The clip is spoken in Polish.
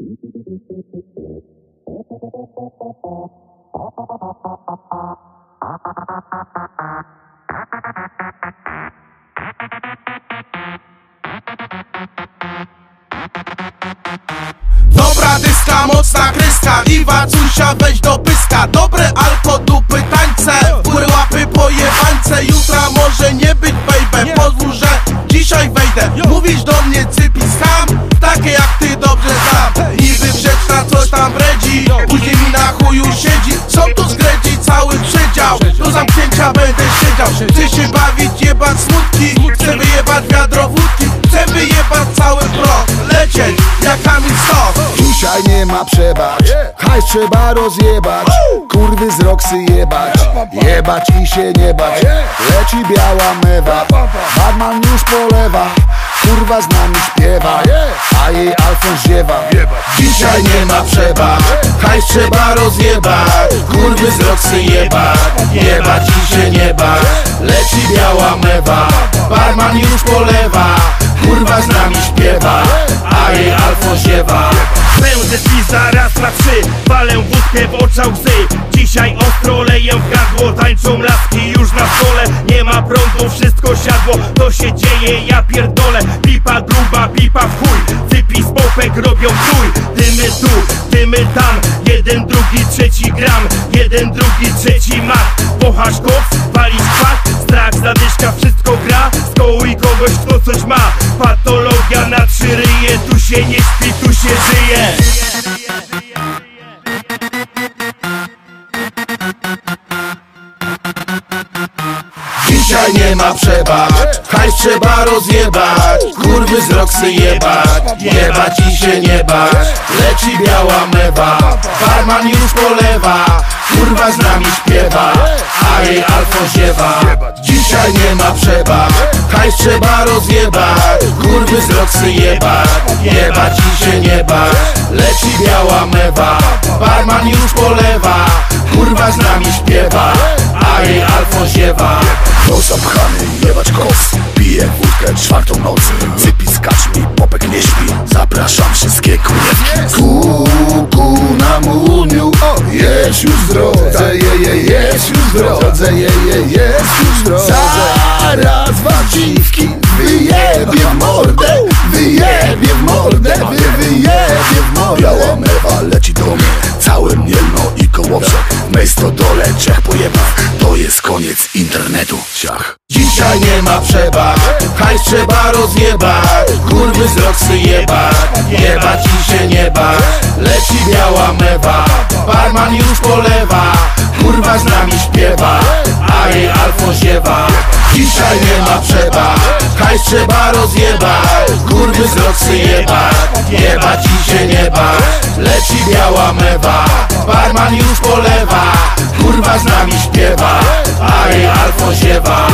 Dobra dyska, mocna kryska Iwa, Cusia, weź do pyska. Dobre alko, dupy, tańce Góry łapy, Zamknięcia będę siedział Chcę się bawić, jebać smutki. Chcę wyjebać wiadro wódki. Chcę wyjebać cały blok. Lecieć jak Kamil Stok Dzisiaj nie ma przebacz. Hajs trzeba rozjebać. Kurwy z roksy jebać. Jebać i się nie bać. Leci biała mewa. Badman już polewa Kurwa z nami śpiewa A jej Alfons ziewa. Dzisiaj nie ma przebacz Hajs trzeba rozjebać Kurwy z roksy jebać Jebać i się nie bać Leci biała mewa. Barman już polewa Kurwa z nami śpiewa A jej alfo ziewa Pędzę pizza raz na trzy Palę wódkę w oczach łzy. Dzisiaj ostro leję w gardło Tańczą laski już na stole. Nie ma prądu, wszystko siadło. To się dzieje, ja pierdolę. Pipa gruba, pipa w chuj. Wypis popek robią trój Dymy tu, dymy tam. Jeden, drugi, trzeci gram. Jeden, drugi, trzeci mat. Pochasz koks, walisz kwat Strach, zadyszka, wszystko gra. Skołuj kogoś, kto coś ma. Patologia na trzy ryje. Tu się nie śpi, tu się żyje nie ma przebacz. Hajs trzeba rozjebać Kurwy z roksy jebać Jebać i się nie bać Leci biała mewa Barman już polewa Kurwa z nami śpiewa. A jej alfo ziewa. Dzisiaj nie ma przebacz. Hajs trzeba rozjebać Kurwy z roksy jebać Jebać i się nie bać Leci biała mewa Barman już polewa Kurwa z nami śpiewa. A jej alfo zapchany jebać kos Piję wódkę czwartą noc. Cypi skacz mi, popek nie śpi. Zapraszam wszystkie kurewki Ku, ku na muniu. Jest już w drodze, je, je, jest już w drodze. Je, je, jest już w drodze. Zaraz pojebach To jest koniec internetu. Ciach Dzisiaj nie ma przebacz Hajs trzeba rozjebać. Kurwy z roksy jebać Jebać i się nie bać. Leci biała mewa. Barman już polewa. Kurwa z nami śpiewa. A jej alfo ziewa. Dzisiaj nie ma przebacz Hajs trzeba rozjebać. Kurwy z roksy jebać Jebać i się nie bać. Leci biała mewa. Barman już polewa z nami śpiewa. A Ari Alfonsiewa